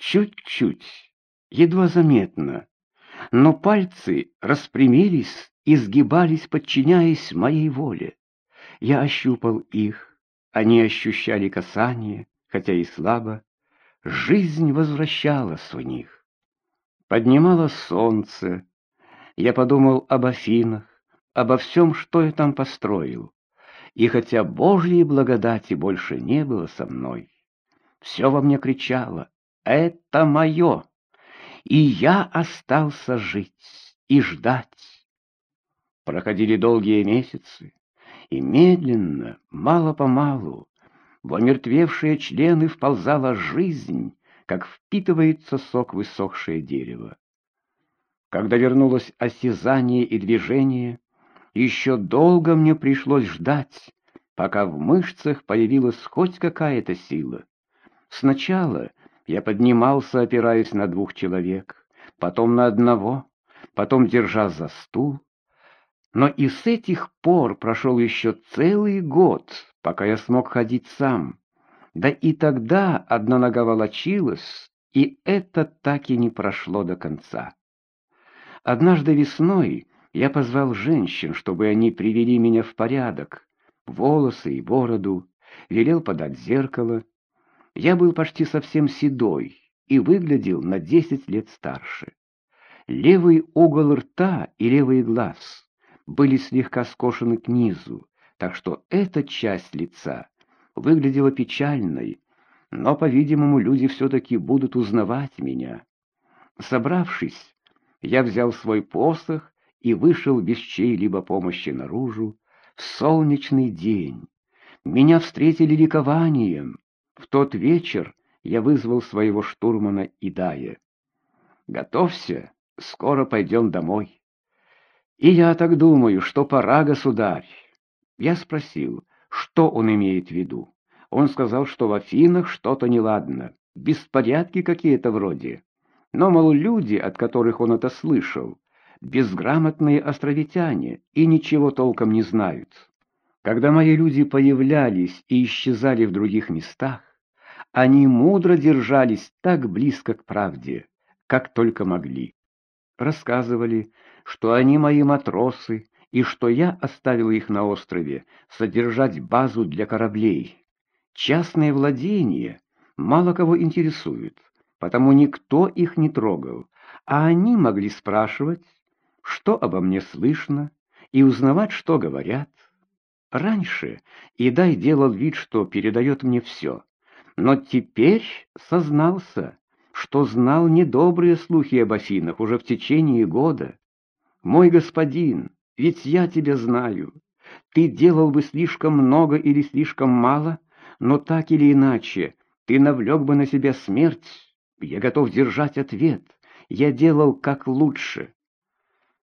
чуть-чуть, едва заметно, но пальцы распрямились и сгибались, подчиняясь моей воле. Я ощупал их, они ощущали касание, хотя и слабо. Жизнь возвращалась в них. Поднималось солнце. Я подумал об Афинах, обо всем, что я там построил. И хотя Божьей благодати больше не было со мной, все во мне кричало «Это мое!» И я остался жить и ждать. Проходили долгие месяцы, и медленно, мало-помалу, в омертвевшие члены вползала жизнь, как впитывается сок высохшее дерево. Когда вернулось осязание и движение, еще долго мне пришлось ждать, пока в мышцах появилась хоть какая-то сила. Сначала я поднимался, опираясь на двух человек, потом на одного, потом держа за стул. Но и с этих пор прошел еще целый год, пока я смог ходить сам. Да и тогда одна нога волочилась, и это так и не прошло до конца. Однажды весной я позвал женщин, чтобы они привели меня в порядок, волосы и бороду, велел подать зеркало. Я был почти совсем седой и выглядел на десять лет старше. Левый угол рта и левый глаз были слегка скошены к низу, так что эта часть лица выглядела печальной, но, по-видимому, люди все-таки будут узнавать меня. Собравшись, я взял свой посох и вышел без чьей-либо помощи наружу в солнечный день. Меня встретили ликованием. В тот вечер я вызвал своего штурмана Идая. «Готовься, скоро пойдем домой». «И я так думаю, что пора, государь». Я спросил, что он имеет в виду. Он сказал, что в Афинах что-то неладно, беспорядки какие-то вроде. Но, мол, люди, от которых он это слышал, безграмотные островитяне и ничего толком не знают. Когда мои люди появлялись и исчезали в других местах, они мудро держались так близко к правде, как только могли. Рассказывали, что они мои матросы, и что я оставил их на острове содержать базу для кораблей. Частные владения мало кого интересуют, потому никто их не трогал, а они могли спрашивать, что обо мне слышно, и узнавать, что говорят. Раньше Идай делал вид, что передает мне все, но теперь сознался, что знал недобрые слухи об Афинах уже в течение года. «Мой господин, ведь я тебя знаю. Ты делал бы слишком много или слишком мало, но так или иначе ты навлек бы на себя смерть. Я готов держать ответ. Я делал как лучше».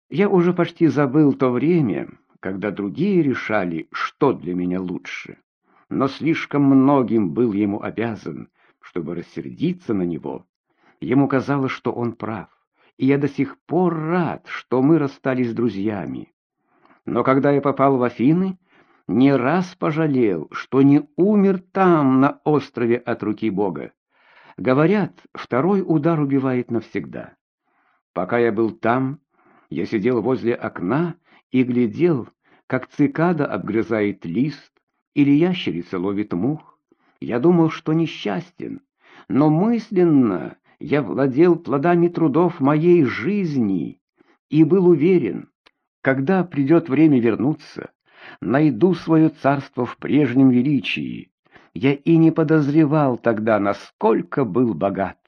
Я уже почти забыл то время, когда другие решали, что для меня лучше. Но слишком многим был ему обязан, чтобы рассердиться на него. Ему казалось, что он прав, и я до сих пор рад, что мы расстались с друзьями. Но когда я попал в Афины, не раз пожалел, что не умер там, на острове от руки Бога. Говорят, второй удар убивает навсегда. Пока я был там, я сидел возле окна и глядел, как цикада обгрызает лист или ящерица ловит мух. Я думал, что несчастен, но мысленно я владел плодами трудов моей жизни и был уверен, когда придет время вернуться, найду свое царство в прежнем величии. Я и не подозревал тогда, насколько был богат.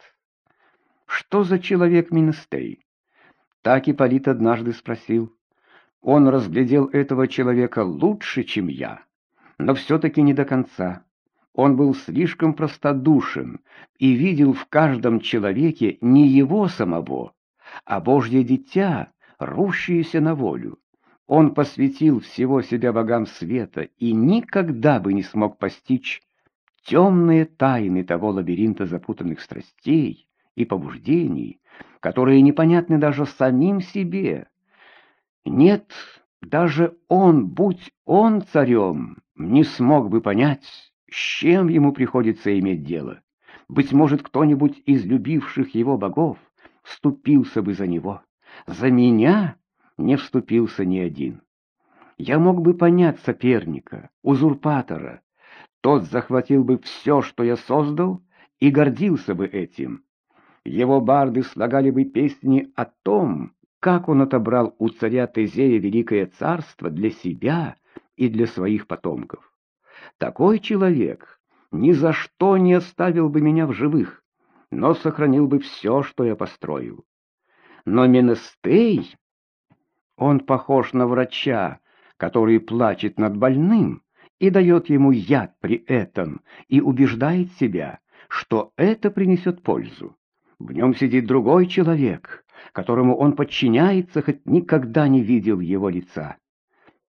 Что за человек Минстей? Так Ипполит однажды спросил. Он разглядел этого человека лучше, чем я, но все-таки не до конца. Он был слишком простодушен и видел в каждом человеке не его самого, а Божье дитя, рущееся на волю. Он посвятил всего себя богам света и никогда бы не смог постичь темные тайны того лабиринта запутанных страстей и побуждений, которые непонятны даже самим себе. Нет, даже он, будь он царем, не смог бы понять, с чем ему приходится иметь дело. Быть может, кто-нибудь из любивших его богов вступился бы за него. За меня не вступился ни один. Я мог бы понять соперника, узурпатора. Тот захватил бы все, что я создал, и гордился бы этим. Его барды слагали бы песни о том, как он отобрал у царя Тезея великое царство для себя и для своих потомков. Такой человек ни за что не оставил бы меня в живых, но сохранил бы все, что я построил. Но Менестей, он похож на врача, который плачет над больным и дает ему яд при этом, и убеждает себя, что это принесет пользу. В нем сидит другой человек, которому он подчиняется, хоть никогда не видел его лица.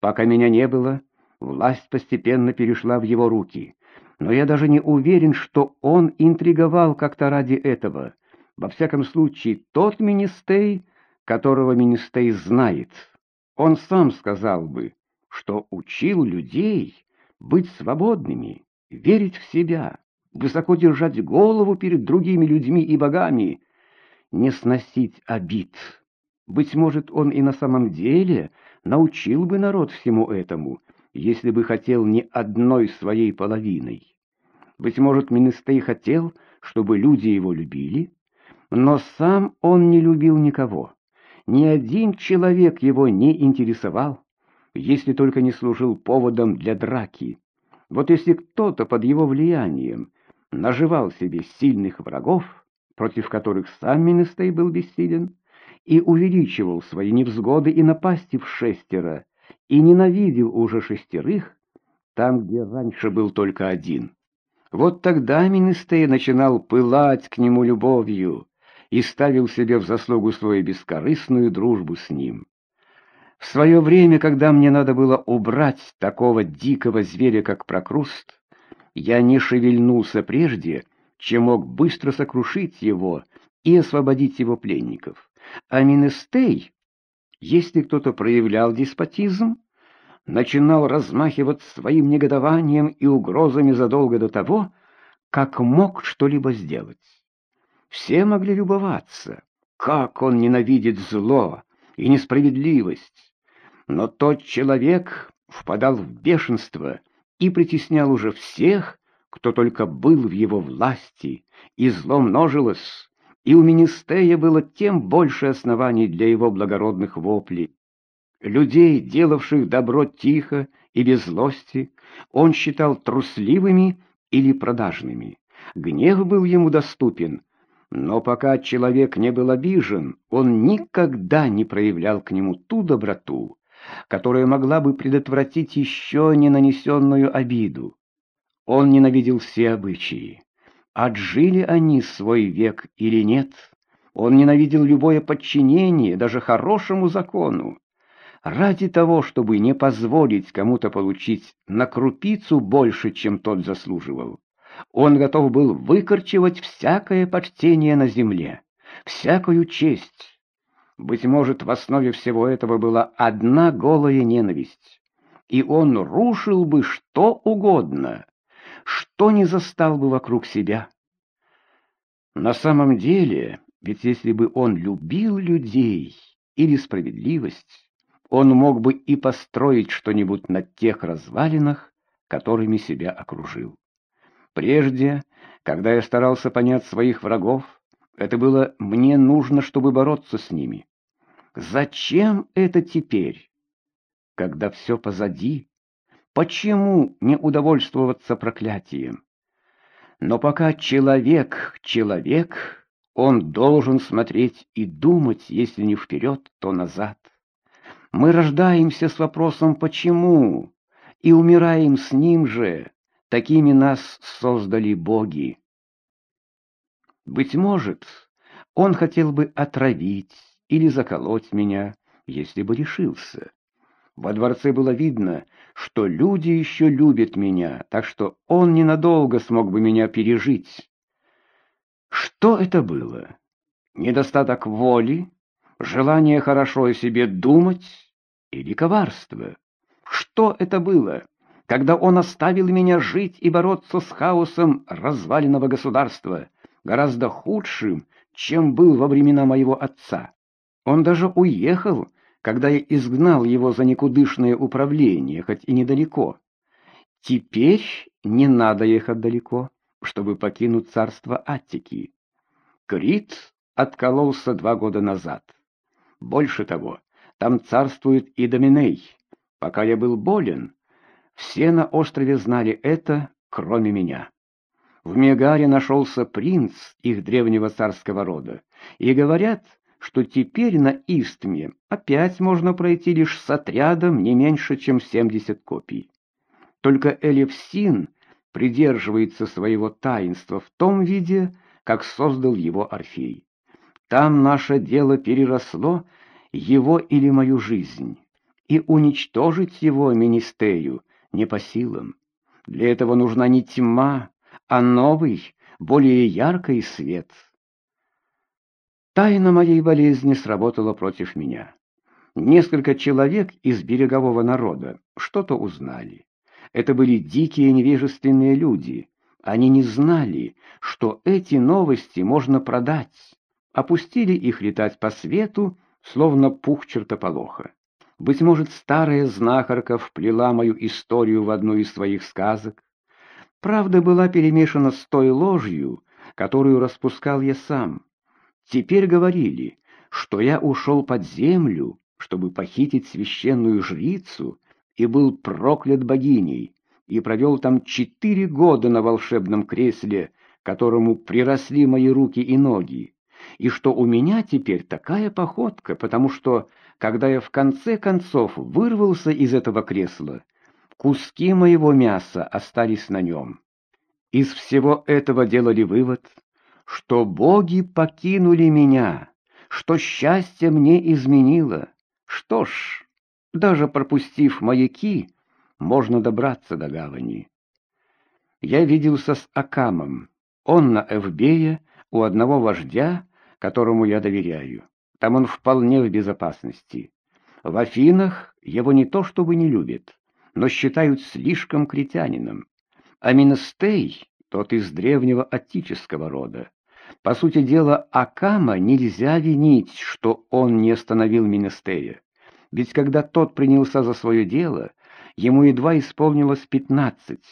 Пока меня не было, власть постепенно перешла в его руки, но я даже не уверен, что он интриговал как-то ради этого. Во всяком случае, тот Министей, которого Министей знает, он сам сказал бы, что учил людей быть свободными, верить в себя, высоко держать голову перед другими людьми и богами, не сносить обид. Быть может, он и на самом деле научил бы народ всему этому, если бы хотел не одной своей половиной. Быть может, Министей хотел, чтобы люди его любили, но сам он не любил никого. Ни один человек его не интересовал, если только не служил поводом для драки. Вот если кто-то под его влиянием наживал себе сильных врагов, против которых сам Министей был бессилен, и увеличивал свои невзгоды и напасти в шестеро, и ненавидел уже шестерых, там, где раньше был только один. Вот тогда Министей начинал пылать к нему любовью и ставил себе в заслугу свою бескорыстную дружбу с ним. В свое время, когда мне надо было убрать такого дикого зверя, как Прокруст, я не шевельнулся прежде, чем мог быстро сокрушить его и освободить его пленников. А Министей, если кто-то проявлял деспотизм, начинал размахивать своим негодованием и угрозами задолго до того, как мог что-либо сделать. Все могли любоваться, как он ненавидит зло и несправедливость. Но тот человек впадал в бешенство и притеснял уже всех, кто только был в его власти, и зло множилось, и у Министея было тем больше оснований для его благородных воплей. Людей, делавших добро тихо и без злости, он считал трусливыми или продажными. Гнев был ему доступен, но пока человек не был обижен, он никогда не проявлял к нему ту доброту, которая могла бы предотвратить еще не нанесенную обиду. Он ненавидел все обычаи. Отжили они свой век или нет? Он ненавидел любое подчинение, даже хорошему закону ради того, чтобы не позволить кому-то получить на крупицу больше, чем тот заслуживал. Он готов был выкорчевать всякое почтение на земле, всякую честь. Быть может, в основе всего этого была одна голая ненависть, и он рушил бы что угодно, что не застал бы вокруг себя. На самом деле, ведь если бы он любил людей или справедливость, он мог бы и построить что-нибудь на тех развалинах, которыми себя окружил. Прежде, когда я старался понять своих врагов, это было мне нужно, чтобы бороться с ними. Зачем это теперь, когда все позади? Почему не удовольствоваться проклятием? Но пока человек — человек, он должен смотреть и думать, если не вперед, то назад. Мы рождаемся с вопросом «почему?» и умираем с ним же. Такими нас создали боги. Быть может, он хотел бы отравить или заколоть меня, если бы решился. Во дворце было видно, что люди еще любят меня, так что он ненадолго смог бы меня пережить. Что это было? Недостаток воли? Желание хорошо о себе думать? или коварство. Что это было? когда он оставил меня жить и бороться с хаосом разваленного государства, гораздо худшим, чем был во времена моего отца. Он даже уехал, когда я изгнал его за никудышное управление, хоть и недалеко. Теперь не надо ехать далеко, чтобы покинуть царство Аттики. Крит откололся два года назад. Больше того, там царствует и Доминей. Пока я был болен, все на острове знали это, кроме меня. В Мегаре нашелся принц их древнего царского рода, и говорят, что теперь на Истме опять можно пройти лишь с отрядом не меньше, чем 70 копий. Только Элевсин придерживается своего таинства в том виде, как создал его Орфей. Там наше дело переросло его или мою жизнь, и уничтожить его министерию не по силам. Для этого нужна не тьма, а новый, более яркий свет. Тайна моей болезни сработала против меня. Несколько человек из берегового народа что-то узнали. Это были дикие невежественные люди. Они не знали, что эти новости можно продать. Опустили их летать по свету, словно пух чертополоха. Быть может, старая знахарка вплела мою историю в одну из своих сказок. Правда была перемешана с той ложью, которую распускал я сам. Теперь говорили, что я ушел под землю, чтобы похитить священную жрицу, и был проклят богиней, и провел там четыре года на волшебном кресле, которому приросли мои руки и ноги и что у меня теперь такая походка, потому что, когда я в конце концов вырвался из этого кресла, куски моего мяса остались на нем. Из всего этого делали вывод, что боги покинули меня, что счастье мне изменило. Что ж, даже пропустив маяки, можно добраться до гавани. Я виделся с Акамом. Он на Эвбее у одного вождя, которому я доверяю. Там он вполне в безопасности. В Афинах его не то чтобы не любят, но считают слишком критянином. А Миностей, тот из древнего аттического рода. По сути дела, Акама нельзя винить, что он не остановил Миностея. Ведь когда тот принялся за свое дело, ему едва исполнилось пятнадцать.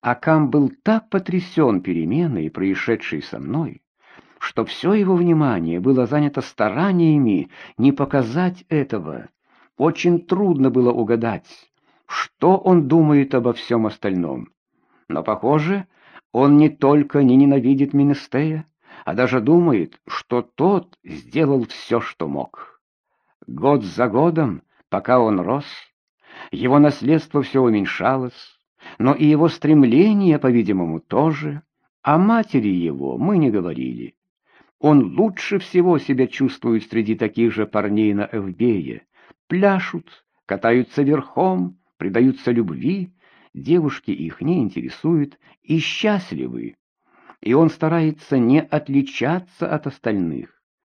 Акам был так потрясен переменой, происшедшей со мной, что все его внимание было занято стараниями не показать этого. Очень трудно было угадать, что он думает обо всем остальном. Но, похоже, он не только не ненавидит Минестея, а даже думает, что тот сделал все, что мог. Год за годом, пока он рос, его наследство все уменьшалось, но и его стремления, по-видимому, тоже. О матери его мы не говорили. Он лучше всего себя чувствует среди таких же парней на Эвбее. Пляшут, катаются верхом, предаются любви, девушки их не интересуют и счастливы. И он старается не отличаться от остальных.